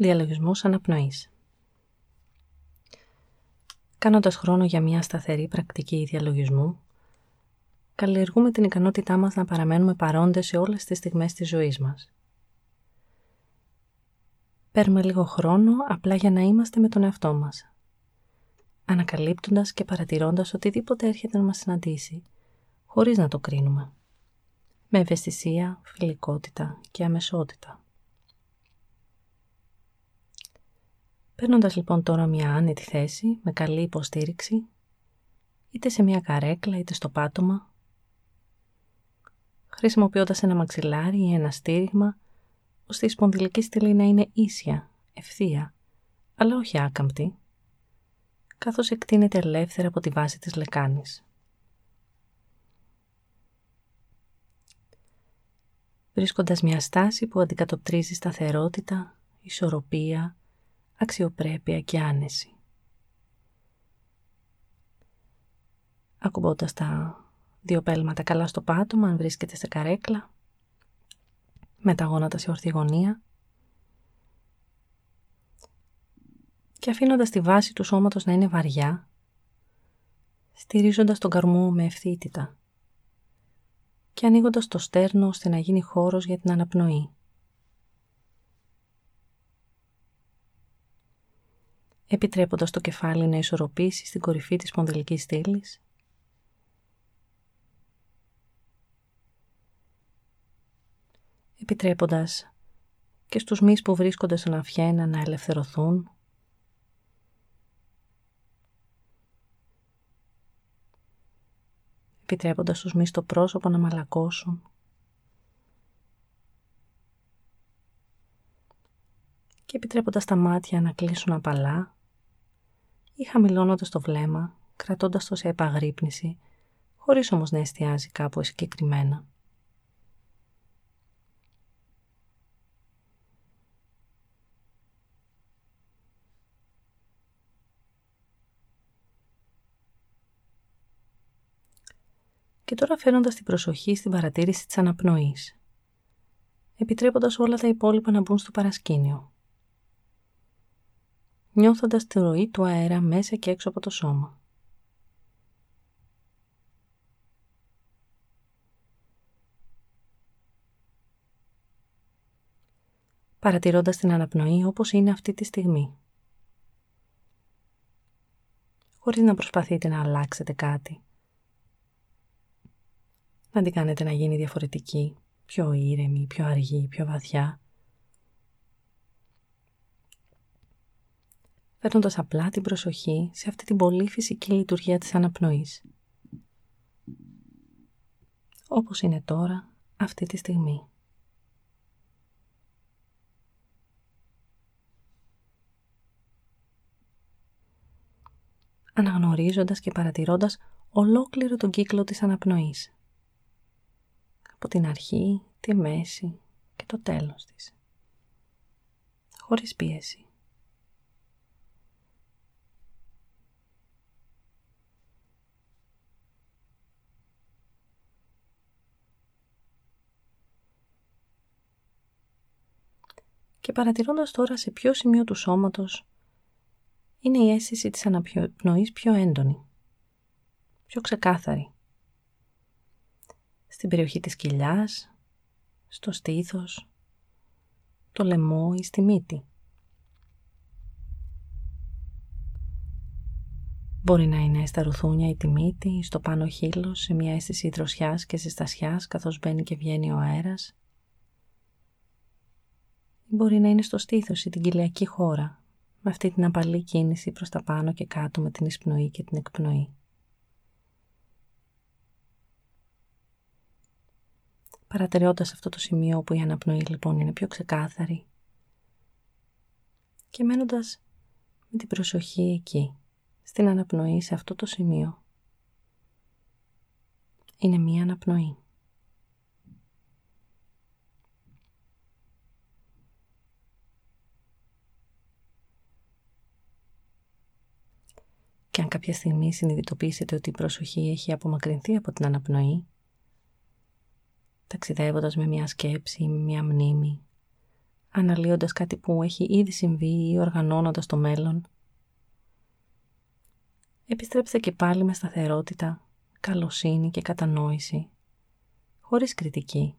Διαλογισμούς αναπνοής Κάνοντας χρόνο για μια σταθερή πρακτική διαλογισμού, καλλιεργούμε την ικανότητά μας να παραμένουμε παρόντες σε όλες τις στιγμές της ζωής μας. Παίρνουμε λίγο χρόνο απλά για να είμαστε με τον εαυτό μας, ανακαλύπτοντας και παρατηρώντας οτιδήποτε έρχεται να μας συναντήσει, χωρίς να το κρίνουμε, με ευαισθησία, φιλικότητα και αμεσότητα. Παίρνοντας λοιπόν τώρα μια άνετη θέση με καλή υποστήριξη, είτε σε μια καρέκλα είτε στο πάτωμα, χρησιμοποιώντας ένα μαξιλάρι ή ένα στήριγμα, ώστε η σπονδυλική στήλη να είναι ίσια, ευθεία, αλλά όχι άκαμπτη, καθώς εκτείνεται ελεύθερα από τη βάση της λεκάνης. Βρίσκοντας μια στάση που αντικατοπτρίζει σταθερότητα, ισορροπία, αξιοπρέπεια και άνεση. Ακουμπώντας τα δύο πέλματα καλά στο πάτωμα, αν βρίσκεται σε καρέκλα, με τα γόνατα σε ορθή γωνία και αφήνοντας τη βάση του σώματος να είναι βαριά, στηρίζοντας τον καρμό με ευθύτητα και ανοίγοντας το στέρνο ώστε να γίνει χώρος για την αναπνοή. Επιτρέποντας το κεφάλι να ισορροπήσει στην κορυφή της σπονδυλικής στήλης. Επιτρέποντας και στους μυς που βρίσκονται στον αυχένα να ελευθερωθούν. Επιτρέποντας στους μυς στο πρόσωπο να μαλακώσουν. Και επιτρέποντας τα μάτια να κλείσουν απαλά ή χαμηλώνοντας το βλέμμα, κρατώντας το σε επαγρύπνηση, χωρίς όμως να εστιάζει κάπου συγκεκριμένα. Και τώρα φέρνοντας την προσοχή στην παρατήρηση της αναπνοής, επιτρέποντας όλα τα υπόλοιπα να μπουν στο παρασκήνιο νιώθοντας τη ροή του αέρα μέσα και έξω από το σώμα. Παρατηρώντας την αναπνοή όπως είναι αυτή τη στιγμή. Χωρίς να προσπαθείτε να αλλάξετε κάτι. Να την κάνετε να γίνει διαφορετική, πιο ήρεμη, πιο αργή, πιο βαθιά. Φέρνοντας απλά την προσοχή σε αυτή την πολύ φυσική λειτουργία της αναπνοής. Όπως είναι τώρα, αυτή τη στιγμή. Αναγνωρίζοντας και παρατηρώντας ολόκληρο τον κύκλο της αναπνοής. Από την αρχή, τη μέση και το τέλος της. Χωρίς πίεση. Και παρατηρώντας τώρα σε ποιο σημείο του σώματος είναι η αίσθηση της αναπνοής πιο έντονη, πιο ξεκάθαρη. Στην περιοχή της κοιλιάς, στο στήθος, το λαιμό ή στη μύτη. Μπορεί να είναι στα ρουθούνια ή τη μύτη, στο πάνω χείλος, σε μια αίσθηση δροσιάς και ζεστασιάς καθώς μπαίνει και βγαίνει ο αέρας μπορεί να είναι στο στήθος ή την κοιλιακή χώρα, με αυτή την απαλή κίνηση προς τα πάνω και κάτω με την εισπνοή και την εκπνοή. Παρατηρώντας αυτό το σημείο όπου η αναπνοή λοιπόν είναι πιο ξεκάθαρη και μένοντας με την προσοχή εκεί, στην αναπνοή σε αυτό το σημείο. Είναι μία αναπνοή. Και αν κάποια στιγμή συνειδητοποιήσετε ότι η προσοχή έχει απομακρυνθεί από την αναπνοή, ταξιδεύοντας με μια σκέψη ή με μια μνήμη, αναλύοντας κάτι που έχει ήδη συμβεί ή οργανώνοντας το μέλλον. Επιστρέψτε και πάλι με σταθερότητα, καλοσύνη και κατανόηση, χωρίς κριτική,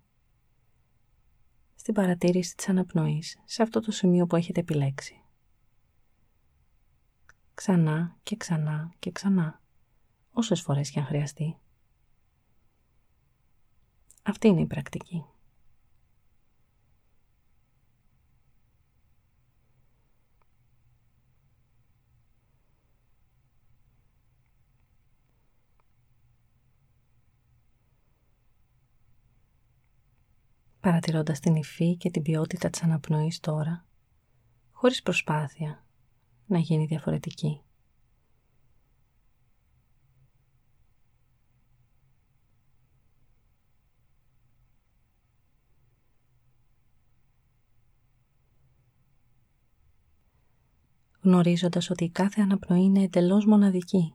στην παρατήρηση της αναπνοής, σε αυτό το σημείο που έχετε επιλέξει. Ξανά και ξανά και ξανά, όσες φορές και αν χρειαστεί. Αυτή είναι η πρακτική. παρατηρώντας την υφή και την ποιότητα της αναπνοής τώρα, χωρίς προσπάθεια να γίνει διαφορετική. γνωρίζοντας ότι η κάθε αναπνοή είναι εντελώς μοναδική.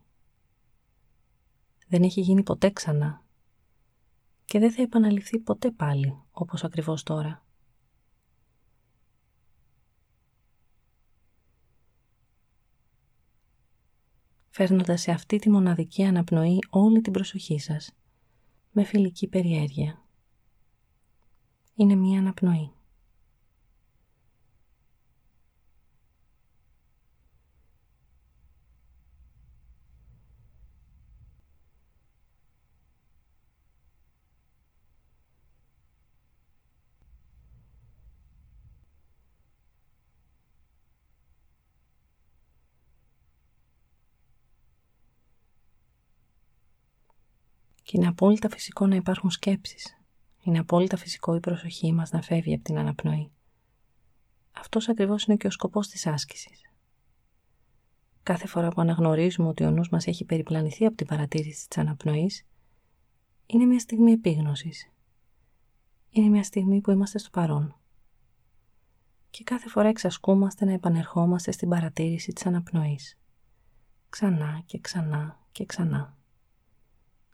Δεν έχει γίνει ποτέ ξανά και δεν θα επαναληφθεί ποτέ πάλι όπως ακριβώς τώρα. Φέρνοντας σε αυτή τη μοναδική αναπνοή όλη την προσοχή σας, με φιλική περιέργεια. Είναι μία αναπνοή. Και είναι απόλυτα φυσικό να υπάρχουν σκέψεις. Είναι απόλυτα φυσικό η προσοχή μας να φεύγει από την αναπνοή. Αυτός ακριβώς είναι και ο σκοπός της άσκησης. Κάθε φορά που αναγνωρίζουμε ότι ο νους μας έχει περιπλανηθεί από την παρατήρηση της αναπνοής, είναι μια στιγμή επίγνωσης. Είναι μια στιγμή που είμαστε στο παρόν. Και κάθε φορά εξασκούμαστε να επανερχόμαστε στην παρατήρηση της αναπνοής. Ξανά και ξανά και ξανά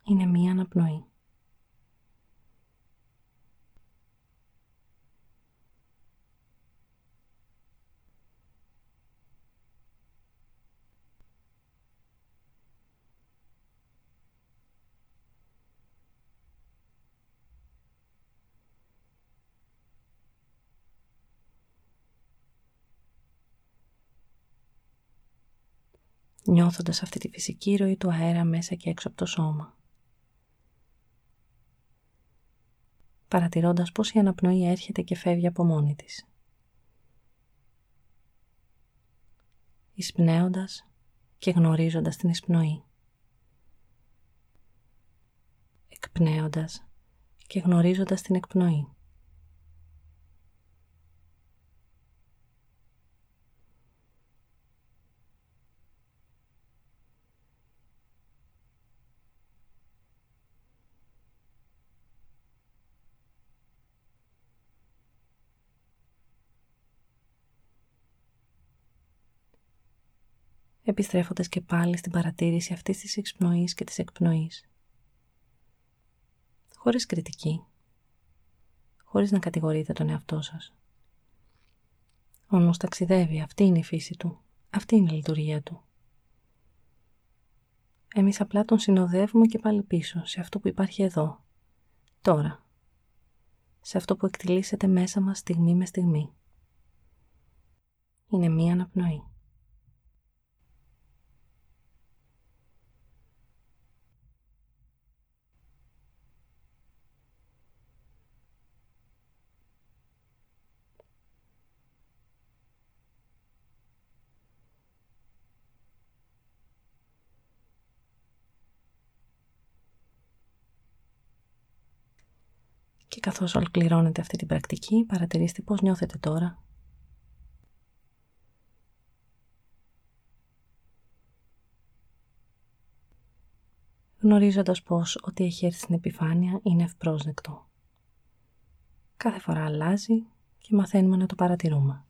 είναι μία αναπνοή. νιώθοντας αυτή τη φυσική ροή του αέρα μέσα και έξω από το σώμα. Παρατηρώντας πώς η αναπνοή έρχεται και φεύγει από μόνη της. Εισπνέοντας και γνωρίζοντας την εισπνοή. Εκπνέοντας και γνωρίζοντας την εκπνοή. Επιστρέφοντας και πάλι στην παρατήρηση αυτής της εξπνοής και της εκπνοής. Χωρίς κριτική, χωρίς να κατηγορείτε τον εαυτό σας. Ο νους ταξιδεύει, αυτή είναι η φύση του, αυτή είναι η λειτουργία του. Εμείς απλά τον συνοδεύουμε και πάλι πίσω, σε αυτό που υπάρχει εδώ, τώρα, σε αυτό που εκτιλήσεται μέσα μας στιγμή με στιγμή. Είναι μία αναπνοή. Και καθώς ολοκληρώνετε αυτή την πρακτική, παρατηρήστε πώς νιώθετε τώρα. Γνωρίζοντας πως ό,τι έχει έρθει στην επιφάνεια είναι ευπρόσδεκτο. Κάθε φορά αλλάζει και μαθαίνουμε να το παρατηρούμε.